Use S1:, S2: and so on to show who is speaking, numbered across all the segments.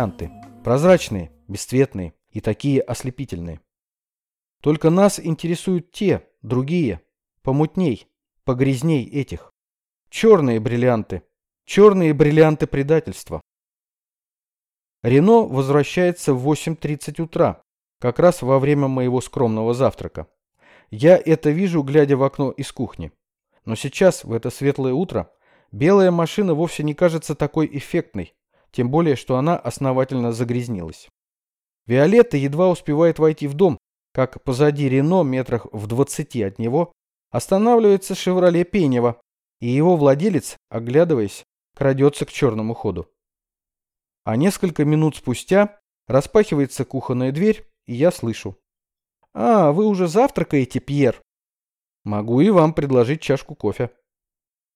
S1: бриллианты. Прозрачные, бесцветные и такие ослепительные. Только нас интересуют те, другие, помутней, погрязней этих. Черные бриллианты. Черные бриллианты предательства. Рено возвращается в 8.30 утра, как раз во время моего скромного завтрака. Я это вижу, глядя в окно из кухни. Но сейчас, в это светлое утро, белая машина вовсе не кажется такой эффектной, тем более, что она основательно загрязнилась. Виолетта едва успевает войти в дом, как позади Рено, метрах в двадцати от него, останавливается «Шевроле Пенева», и его владелец, оглядываясь, крадется к черному ходу. А несколько минут спустя распахивается кухонная дверь, и я слышу. «А, вы уже завтракаете, Пьер?» «Могу и вам предложить чашку кофе».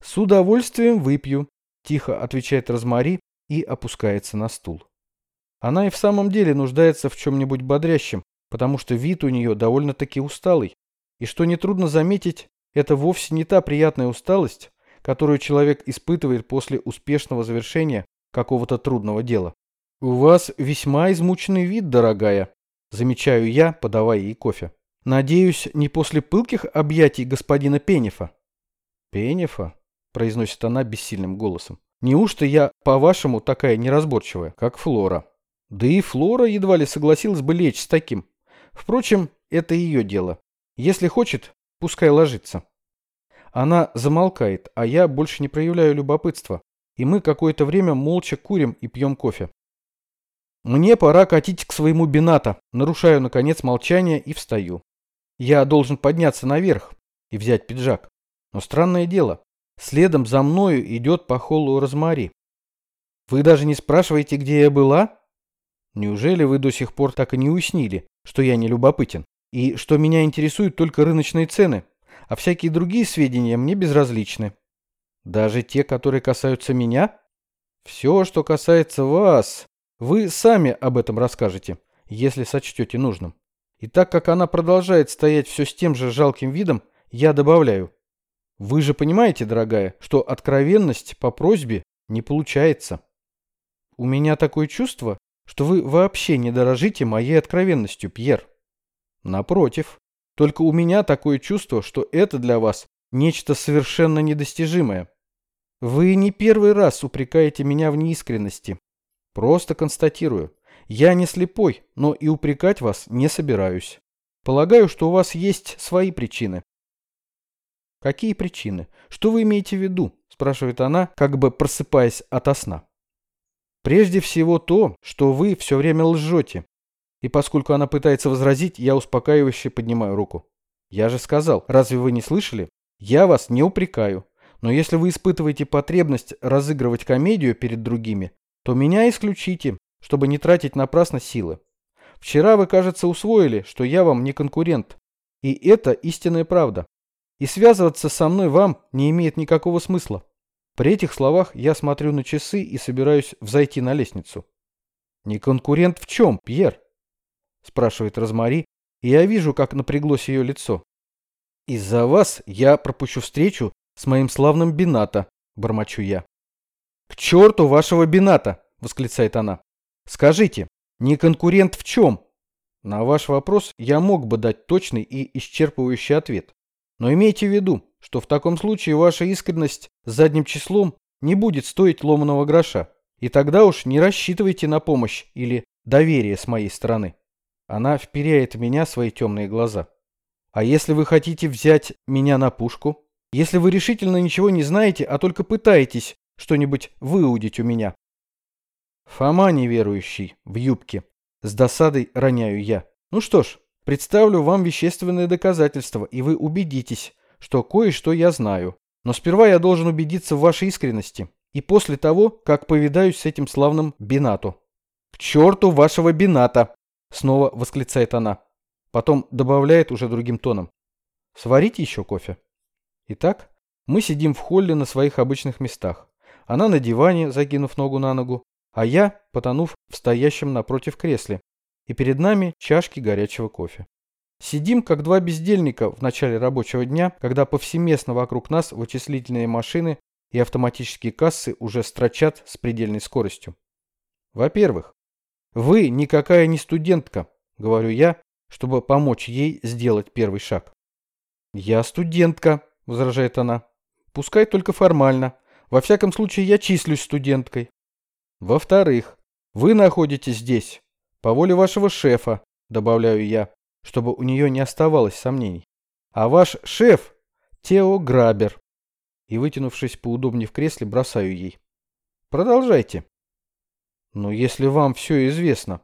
S1: «С удовольствием выпью», – тихо отвечает Розмари и опускается на стул. Она и в самом деле нуждается в чем-нибудь бодрящем, потому что вид у нее довольно-таки усталый. И что нетрудно заметить, это вовсе не та приятная усталость, которую человек испытывает после успешного завершения какого-то трудного дела. «У вас весьма измученный вид, дорогая», – замечаю я, подавая ей кофе. «Надеюсь, не после пылких объятий господина Пенефа?» «Пенефа?» – произносит она бессильным голосом. «Неужто я, по-вашему, такая неразборчивая, как Флора?» Да и Флора едва ли согласилась бы лечь с таким. Впрочем, это ее дело. Если хочет, пускай ложится. Она замолкает, а я больше не проявляю любопытства, и мы какое-то время молча курим и пьем кофе. Мне пора катить к своему бината, нарушаю, наконец, молчание и встаю. Я должен подняться наверх и взять пиджак. Но странное дело, следом за мною идет по холлу Розмари. Вы даже не спрашиваете, где я была? Неужели вы до сих пор так и не уяснили, что я не любопытен, и что меня интересуют только рыночные цены, а всякие другие сведения мне безразличны? Даже те, которые касаются меня? Все, что касается вас, вы сами об этом расскажете, если сочтете нужным. И так как она продолжает стоять все с тем же жалким видом, я добавляю. Вы же понимаете, дорогая, что откровенность по просьбе не получается. У меня такое чувство, что вы вообще не дорожите моей откровенностью, Пьер. Напротив, только у меня такое чувство, что это для вас нечто совершенно недостижимое. Вы не первый раз упрекаете меня в неискренности. Просто констатирую. Я не слепой, но и упрекать вас не собираюсь. Полагаю, что у вас есть свои причины. Какие причины? Что вы имеете в виду? Спрашивает она, как бы просыпаясь ото сна. Прежде всего то, что вы все время лжете. И поскольку она пытается возразить, я успокаивающе поднимаю руку. Я же сказал, разве вы не слышали? Я вас не упрекаю. Но если вы испытываете потребность разыгрывать комедию перед другими, то меня исключите, чтобы не тратить напрасно силы. Вчера вы, кажется, усвоили, что я вам не конкурент. И это истинная правда. И связываться со мной вам не имеет никакого смысла. При этих словах я смотрю на часы и собираюсь взойти на лестницу. «Не конкурент в чем, Пьер?» – спрашивает Розмари, и я вижу, как напряглось ее лицо. «Из-за вас я пропущу встречу «С моим славным Бината», – бормочу я. «К черту вашего Бината!» – восклицает она. «Скажите, не конкурент в чем?» На ваш вопрос я мог бы дать точный и исчерпывающий ответ. Но имейте в виду, что в таком случае ваша искренность с задним числом не будет стоить ломаного гроша. И тогда уж не рассчитывайте на помощь или доверие с моей стороны. Она вперяет в меня свои темные глаза. А если вы хотите взять меня на пушку? если вы решительно ничего не знаете, а только пытаетесь что-нибудь выудить у меня. Фома неверующий, в юбке. С досадой роняю я. Ну что ж, представлю вам вещественное доказательство, и вы убедитесь, что кое-что я знаю. Но сперва я должен убедиться в вашей искренности. И после того, как повидаюсь с этим славным Бинату. «К черту вашего Бината!» Снова восклицает она. Потом добавляет уже другим тоном. «Сварите еще кофе?» Итак, мы сидим в холле на своих обычных местах. Она на диване, закинув ногу на ногу, а я, потонув в стоящем напротив кресле. И перед нами чашки горячего кофе. Сидим, как два бездельника в начале рабочего дня, когда повсеместно вокруг нас вычислительные машины и автоматические кассы уже строчат с предельной скоростью. Во-первых, Вы никакая не студентка, говорю я, чтобы помочь ей сделать первый шаг. Я студентка, возражает она. Пускай только формально. Во всяком случае, я числюсь студенткой. Во-вторых, вы находитесь здесь по воле вашего шефа, добавляю я, чтобы у нее не оставалось сомнений. А ваш шеф – Тео Грабер. И, вытянувшись поудобнее в кресле, бросаю ей. Продолжайте. Но если вам все известно.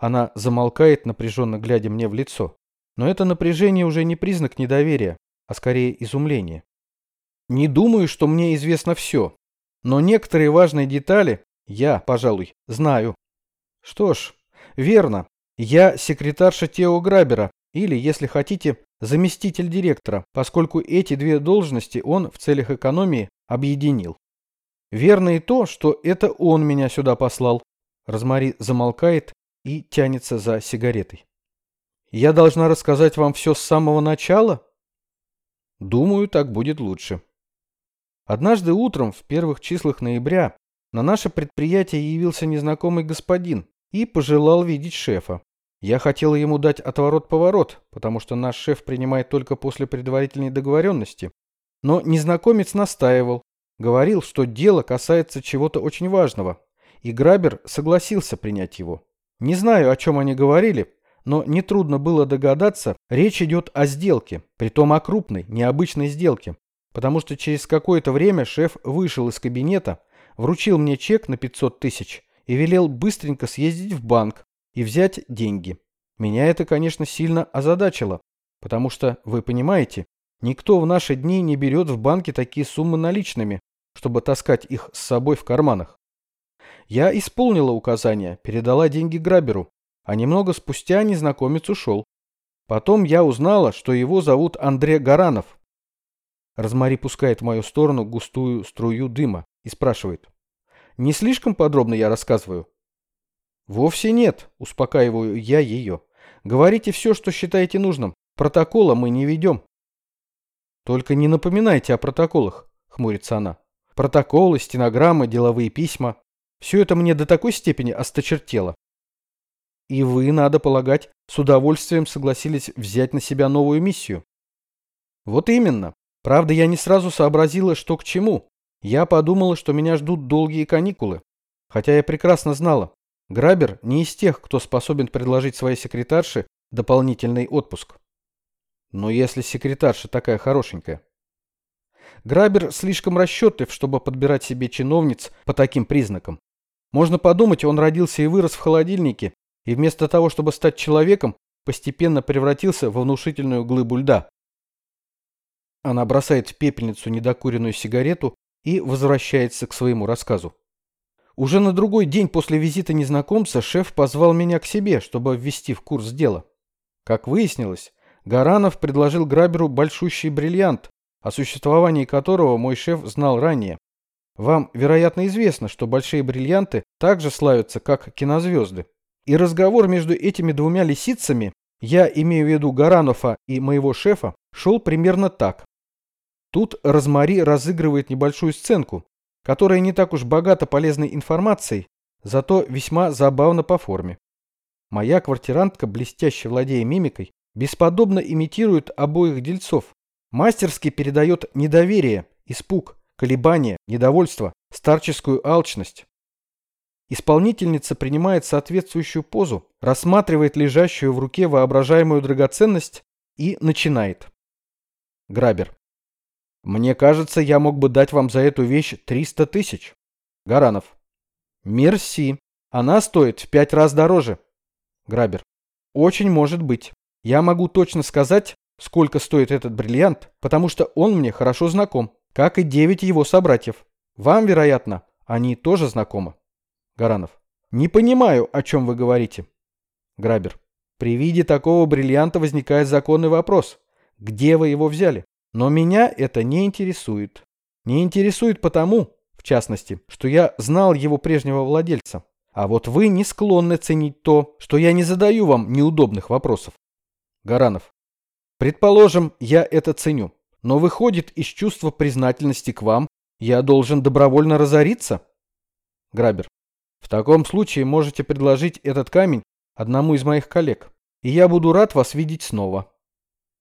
S1: Она замолкает, напряженно глядя мне в лицо. Но это напряжение уже не признак недоверия, а скорее изумления. Не думаю, что мне известно все. Но некоторые важные детали я, пожалуй, знаю. Что ж, верно. Я секретарша Тео Грабера, или, если хотите, заместитель директора, поскольку эти две должности он в целях экономии объединил. Верно и то, что это он меня сюда послал. Розмари замолкает и тянется за сигаретой. Я должна рассказать вам все с самого начала? Думаю, так будет лучше. Однажды утром, в первых числах ноября, на наше предприятие явился незнакомый господин и пожелал видеть шефа. Я хотела ему дать отворот-поворот, потому что наш шеф принимает только после предварительной договоренности. Но незнакомец настаивал, говорил, что дело касается чего-то очень важного, и Грабер согласился принять его. Не знаю, о чем они говорили, но нетрудно было догадаться, речь идет о сделке, притом о крупной, необычной сделке, потому что через какое-то время шеф вышел из кабинета, вручил мне чек на 500 тысяч и велел быстренько съездить в банк и взять деньги. Меня это, конечно, сильно озадачило, потому что, вы понимаете, никто в наши дни не берет в банке такие суммы наличными, чтобы таскать их с собой в карманах. Я исполнила указание, передала деньги граберу, а немного спустя незнакомец ушел. Потом я узнала, что его зовут Андрей Гаранов. Розмари пускает в мою сторону густую струю дыма и спрашивает. «Не слишком подробно я рассказываю?» «Вовсе нет», — успокаиваю я ее. «Говорите все, что считаете нужным. Протокола мы не ведем». «Только не напоминайте о протоколах», — хмурится она. «Протоколы, стенограммы, деловые письма. Все это мне до такой степени осточертело. И вы, надо полагать, с удовольствием согласились взять на себя новую миссию. Вот именно. Правда, я не сразу сообразила, что к чему. Я подумала, что меня ждут долгие каникулы. Хотя я прекрасно знала, Грабер не из тех, кто способен предложить своей секретарше дополнительный отпуск. Но если секретарша такая хорошенькая. Грабер слишком расчетлив, чтобы подбирать себе чиновниц по таким признакам. Можно подумать, он родился и вырос в холодильнике и вместо того, чтобы стать человеком, постепенно превратился во внушительную глыбу льда. Она бросает в пепельницу недокуренную сигарету и возвращается к своему рассказу. Уже на другой день после визита незнакомца шеф позвал меня к себе, чтобы ввести в курс дела. Как выяснилось, Гаранов предложил Граберу большущий бриллиант, о существовании которого мой шеф знал ранее. Вам, вероятно, известно, что большие бриллианты также славятся, как кинозвезды. И разговор между этими двумя лисицами, я имею в виду Гаранова и моего шефа, шел примерно так. Тут Розмари разыгрывает небольшую сценку, которая не так уж богата полезной информацией, зато весьма забавна по форме. Моя квартирантка, блестяще владея мимикой, бесподобно имитирует обоих дельцов, мастерски передает недоверие, испуг, колебания, недовольство, старческую алчность. Исполнительница принимает соответствующую позу, рассматривает лежащую в руке воображаемую драгоценность и начинает. Грабер. Мне кажется, я мог бы дать вам за эту вещь 300 тысяч. Гаранов. Мерси. Она стоит в пять раз дороже. Грабер. Очень может быть. Я могу точно сказать, сколько стоит этот бриллиант, потому что он мне хорошо знаком, как и девять его собратьев. Вам, вероятно, они тоже знакомы. Гаранов. Не понимаю, о чем вы говорите. Грабер. При виде такого бриллианта возникает законный вопрос. Где вы его взяли? Но меня это не интересует. Не интересует потому, в частности, что я знал его прежнего владельца. А вот вы не склонны ценить то, что я не задаю вам неудобных вопросов. Гаранов. Предположим, я это ценю. Но выходит, из чувства признательности к вам я должен добровольно разориться? Грабер. В таком случае можете предложить этот камень одному из моих коллег, и я буду рад вас видеть снова.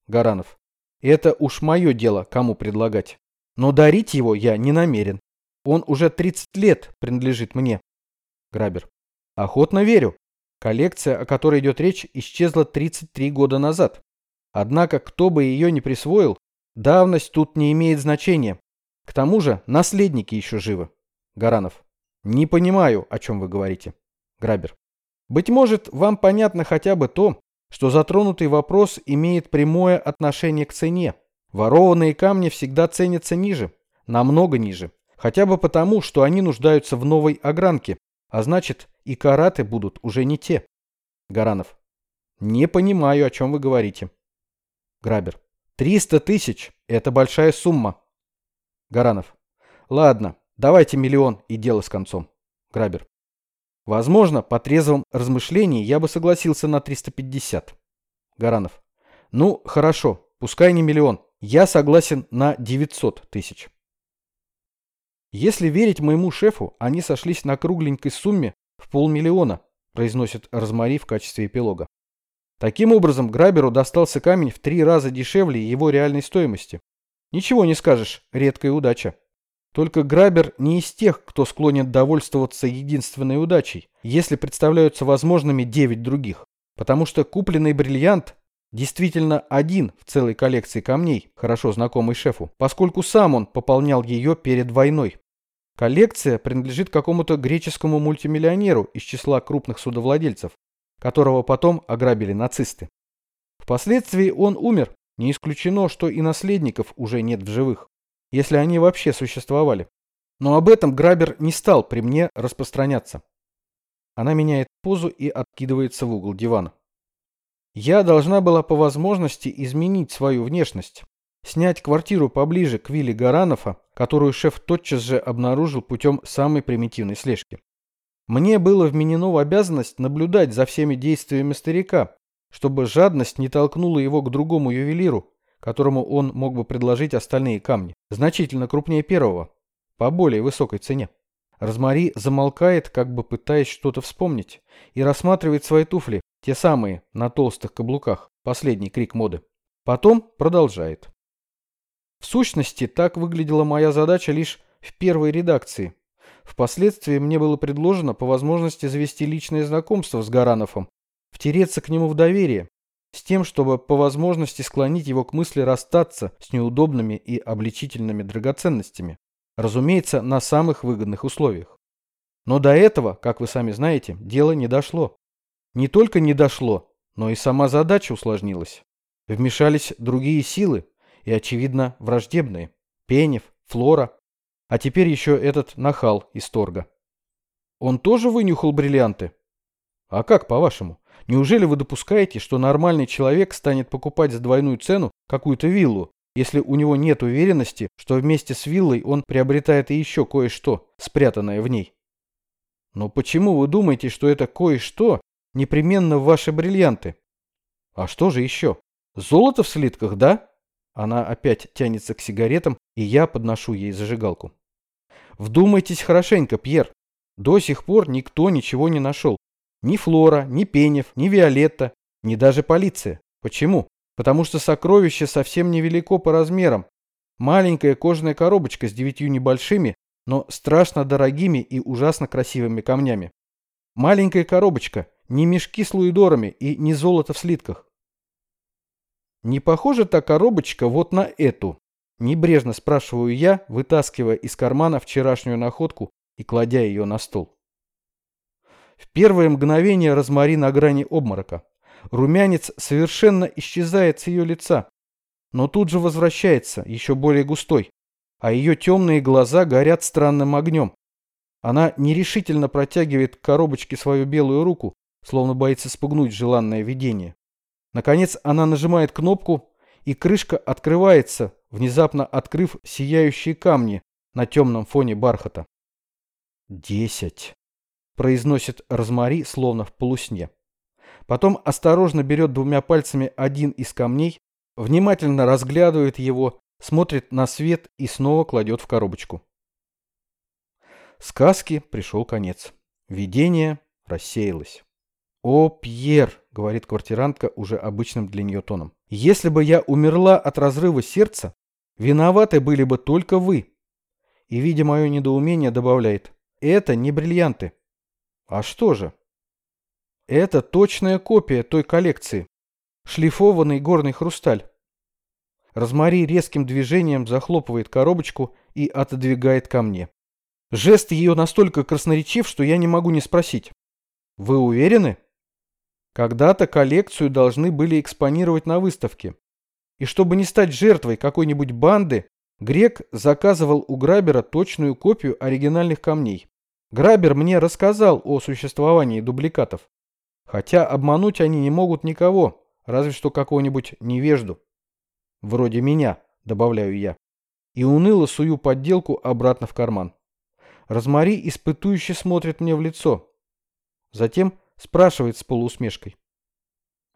S1: Гаранов. Это уж мое дело, кому предлагать. Но дарить его я не намерен. Он уже 30 лет принадлежит мне. Грабер. Охотно верю. Коллекция, о которой идет речь, исчезла 33 года назад. Однако, кто бы ее не присвоил, давность тут не имеет значения. К тому же, наследники еще живы. Гаранов. Не понимаю, о чем вы говорите. Грабер. Быть может, вам понятно хотя бы то, что затронутый вопрос имеет прямое отношение к цене. Ворованные камни всегда ценятся ниже, намного ниже, хотя бы потому, что они нуждаются в новой огранке, а значит и караты будут уже не те. Гаранов. Не понимаю, о чем вы говорите. Грабер. Триста тысяч – это большая сумма. Гаранов. Ладно, давайте миллион и дело с концом. Грабер. Возможно, по трезвом размышлении я бы согласился на 350. Гаранов. Ну, хорошо, пускай не миллион. Я согласен на 900 тысяч. Если верить моему шефу, они сошлись на кругленькой сумме в полмиллиона, произносит Розмари в качестве эпилога. Таким образом, Граберу достался камень в три раза дешевле его реальной стоимости. Ничего не скажешь, редкая удача. Только Грабер не из тех, кто склонен довольствоваться единственной удачей, если представляются возможными девять других. Потому что купленный бриллиант действительно один в целой коллекции камней, хорошо знакомый шефу, поскольку сам он пополнял ее перед войной. Коллекция принадлежит какому-то греческому мультимиллионеру из числа крупных судовладельцев, которого потом ограбили нацисты. Впоследствии он умер, не исключено, что и наследников уже нет в живых если они вообще существовали. Но об этом Грабер не стал при мне распространяться. Она меняет позу и откидывается в угол дивана. Я должна была по возможности изменить свою внешность. Снять квартиру поближе к вилле Гаранова, которую шеф тотчас же обнаружил путем самой примитивной слежки. Мне было вменено в обязанность наблюдать за всеми действиями старика, чтобы жадность не толкнула его к другому ювелиру, которому он мог бы предложить остальные камни, значительно крупнее первого, по более высокой цене. Розмари замолкает, как бы пытаясь что-то вспомнить, и рассматривает свои туфли, те самые, на толстых каблуках, последний крик моды. Потом продолжает. В сущности, так выглядела моя задача лишь в первой редакции. Впоследствии мне было предложено по возможности завести личное знакомство с Гарановым, втереться к нему в доверие, с тем, чтобы по возможности склонить его к мысли расстаться с неудобными и обличительными драгоценностями, разумеется, на самых выгодных условиях. Но до этого, как вы сами знаете, дело не дошло. Не только не дошло, но и сама задача усложнилась. Вмешались другие силы, и, очевидно, враждебные. Пенев, Флора, а теперь еще этот нахал из торга. Он тоже вынюхал бриллианты? А как, по-вашему? Неужели вы допускаете, что нормальный человек станет покупать за двойную цену какую-то виллу, если у него нет уверенности, что вместе с виллой он приобретает и еще кое-что, спрятанное в ней? Но почему вы думаете, что это кое-что непременно ваши бриллианты? А что же еще? Золото в слитках, да? Она опять тянется к сигаретам, и я подношу ей зажигалку. Вдумайтесь хорошенько, Пьер. До сих пор никто ничего не нашел. Ни Флора, ни Пенев, ни Виолетта, ни даже полиция. Почему? Потому что сокровище совсем невелико по размерам. Маленькая кожаная коробочка с девятью небольшими, но страшно дорогими и ужасно красивыми камнями. Маленькая коробочка, не мешки с луидорами и не золото в слитках. Не похожа та коробочка вот на эту? Небрежно спрашиваю я, вытаскивая из кармана вчерашнюю находку и кладя ее на стол. В первое мгновение Розмари на грани обморока. Румянец совершенно исчезает с ее лица, но тут же возвращается, еще более густой, а ее темные глаза горят странным огнем. Она нерешительно протягивает к коробочке свою белую руку, словно боится спугнуть желанное видение. Наконец она нажимает кнопку, и крышка открывается, внезапно открыв сияющие камни на темном фоне бархата. Десять произносит Розмари, словно в полусне. Потом осторожно берет двумя пальцами один из камней, внимательно разглядывает его, смотрит на свет и снова кладет в коробочку. Сказке пришел конец. Видение рассеялось. «О, Пьер!» — говорит квартирантка уже обычным для нее тоном. «Если бы я умерла от разрыва сердца, виноваты были бы только вы». И, видя мое недоумение, добавляет. «Это не бриллианты». «А что же?» «Это точная копия той коллекции. Шлифованный горный хрусталь». Розмари резким движением захлопывает коробочку и отодвигает ко мне. Жест ее настолько красноречив, что я не могу не спросить. «Вы уверены?» Когда-то коллекцию должны были экспонировать на выставке. И чтобы не стать жертвой какой-нибудь банды, Грек заказывал у Грабера точную копию оригинальных камней. Грабер мне рассказал о существовании дубликатов. Хотя обмануть они не могут никого, разве что какого-нибудь невежду. Вроде меня, добавляю я. И уныло сую подделку обратно в карман. Розмари испытующе смотрит мне в лицо. Затем Спрашивает с полуусмешкой.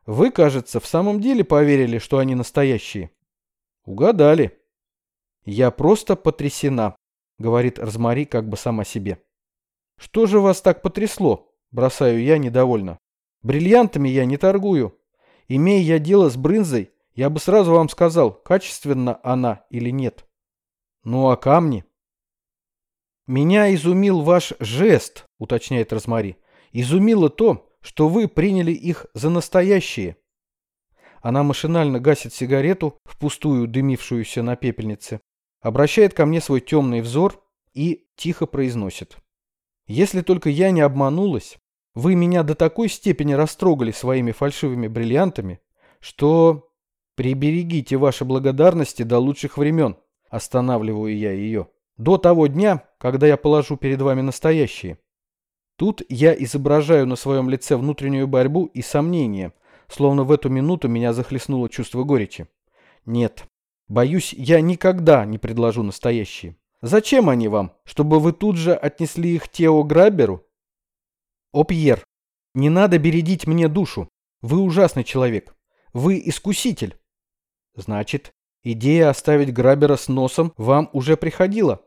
S1: Вы, кажется, в самом деле поверили, что они настоящие? Угадали. Я просто потрясена, говорит Розмари как бы сама себе. Что же вас так потрясло? Бросаю я недовольно. Бриллиантами я не торгую. Имея я дело с брынзой, я бы сразу вам сказал, качественна она или нет. Ну а камни? Меня изумил ваш жест, уточняет Розмари. Изумило то, что вы приняли их за настоящие. Она машинально гасит сигарету, впустую дымившуюся на пепельнице, обращает ко мне свой темный взор и тихо произносит. Если только я не обманулась, вы меня до такой степени растрогали своими фальшивыми бриллиантами, что... Приберегите ваши благодарности до лучших времен, останавливаю я ее. До того дня, когда я положу перед вами настоящие. Тут я изображаю на своем лице внутреннюю борьбу и сомнение, словно в эту минуту меня захлестнуло чувство горечи. Нет, боюсь, я никогда не предложу настоящие. Зачем они вам? Чтобы вы тут же отнесли их Тео Граберу? О, Пьер, не надо бередить мне душу. Вы ужасный человек. Вы искуситель. Значит, идея оставить Грабера с носом вам уже приходила?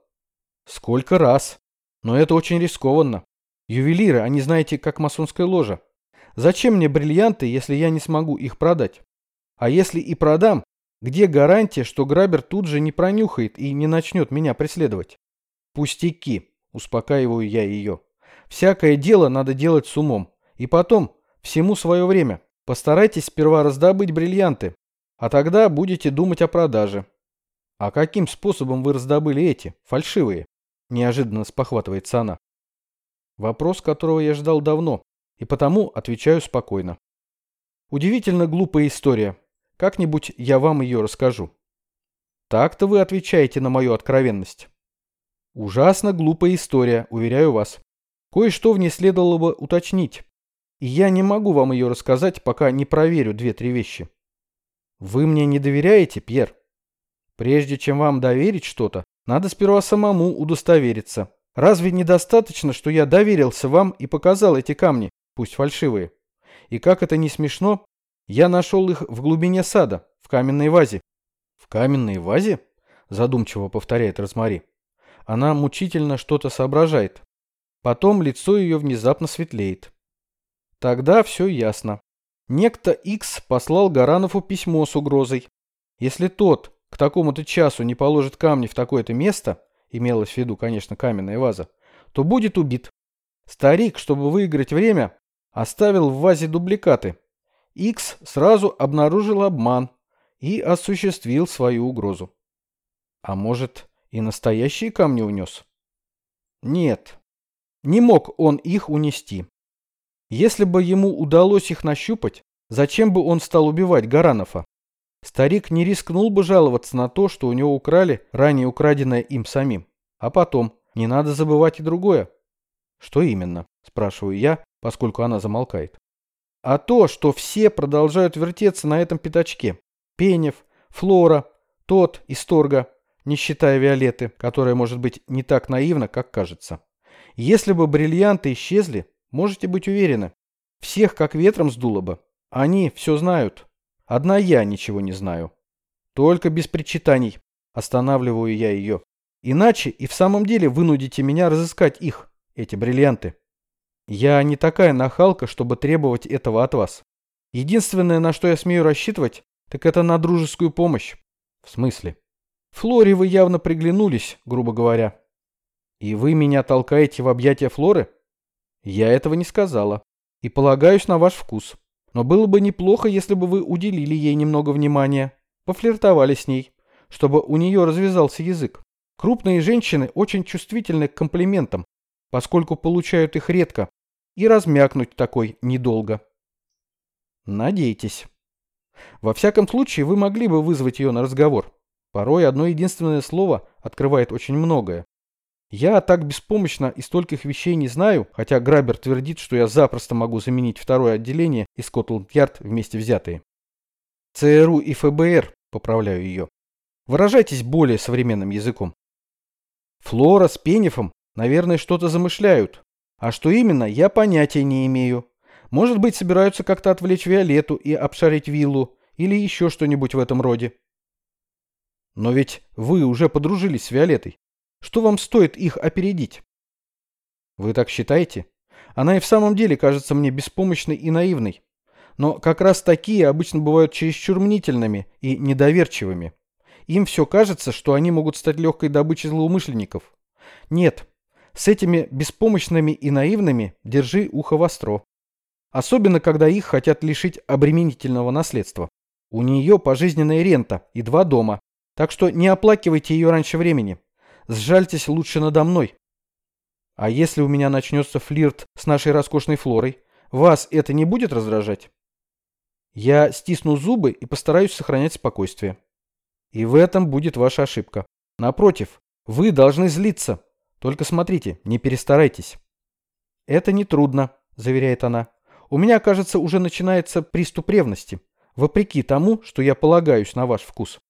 S1: Сколько раз? Но это очень рискованно. Ювелиры, они знаете, как масонская ложа. Зачем мне бриллианты, если я не смогу их продать? А если и продам, где гарантия, что грабер тут же не пронюхает и не начнет меня преследовать? Пустяки, успокаиваю я ее. Всякое дело надо делать с умом. И потом, всему свое время. Постарайтесь сперва раздобыть бриллианты, а тогда будете думать о продаже. А каким способом вы раздобыли эти, фальшивые? Неожиданно спохватывается она. Вопрос, которого я ждал давно, и потому отвечаю спокойно. Удивительно глупая история. Как-нибудь я вам ее расскажу. Так-то вы отвечаете на мою откровенность. Ужасно глупая история, уверяю вас. Кое-что в ней следовало бы уточнить. И я не могу вам ее рассказать, пока не проверю две-три вещи. Вы мне не доверяете, Пьер? Прежде чем вам доверить что-то, надо сперва самому удостовериться. Разве недостаточно, что я доверился вам и показал эти камни, пусть фальшивые? И как это не смешно, я нашел их в глубине сада, в каменной вазе. В каменной вазе? Задумчиво повторяет Розмари. Она мучительно что-то соображает. Потом лицо ее внезапно светлеет. Тогда все ясно. Некто X послал Гаранову письмо с угрозой. Если тот к такому-то часу не положит камни в такое-то место, имелась в виду, конечно, каменная ваза, то будет убит. Старик, чтобы выиграть время, оставил в вазе дубликаты. Икс сразу обнаружил обман и осуществил свою угрозу. А может, и настоящие камни унес? Нет, не мог он их унести. Если бы ему удалось их нащупать, зачем бы он стал убивать Гаранова? Старик не рискнул бы жаловаться на то, что у него украли ранее украденное им самим. А потом, не надо забывать и другое. Что именно? Спрашиваю я, поскольку она замолкает. А то, что все продолжают вертеться на этом пятачке. Пенев, Флора, тот из Торга, не считая Виолетты, которая может быть не так наивна, как кажется. Если бы бриллианты исчезли, можете быть уверены, всех как ветром сдуло бы. Они все знают, Одна я ничего не знаю. Только без причитаний. Останавливаю я ее. Иначе и в самом деле вынудите меня разыскать их, эти бриллианты. Я не такая нахалка, чтобы требовать этого от вас. Единственное, на что я смею рассчитывать, так это на дружескую помощь. В смысле? Флоре вы явно приглянулись, грубо говоря. И вы меня толкаете в объятия Флоры? Я этого не сказала. И полагаюсь на ваш вкус. Но было бы неплохо, если бы вы уделили ей немного внимания, пофлиртовали с ней, чтобы у нее развязался язык. Крупные женщины очень чувствительны к комплиментам, поскольку получают их редко, и размякнуть такой недолго. Надейтесь. Во всяком случае, вы могли бы вызвать ее на разговор. Порой одно единственное слово открывает очень многое. Я так беспомощно и стольких вещей не знаю, хотя Грабер твердит, что я запросто могу заменить второе отделение и Скотланд-Ярд вместе взятые. ЦРУ и ФБР, поправляю ее. Выражайтесь более современным языком. Флора с Пенефом, наверное, что-то замышляют. А что именно, я понятия не имею. Может быть, собираются как-то отвлечь Виолетту и обшарить виллу, или еще что-нибудь в этом роде. Но ведь вы уже подружились с Виолеттой. Что вам стоит их опередить? Вы так считаете? Она и в самом деле кажется мне беспомощной и наивной. Но как раз такие обычно бывают чересчур мнительными и недоверчивыми. Им все кажется, что они могут стать легкой добычей злоумышленников. Нет, с этими беспомощными и наивными держи ухо востро. Особенно, когда их хотят лишить обременительного наследства. У нее пожизненная рента и два дома, так что не оплакивайте ее раньше времени. Сжальтесь лучше надо мной. А если у меня начнется флирт с нашей роскошной Флорой, вас это не будет раздражать? Я стисну зубы и постараюсь сохранять спокойствие. И в этом будет ваша ошибка. Напротив, вы должны злиться. Только смотрите, не перестарайтесь. Это не трудно, заверяет она. У меня, кажется, уже начинается приступ ревности, вопреки тому, что я полагаюсь на ваш вкус.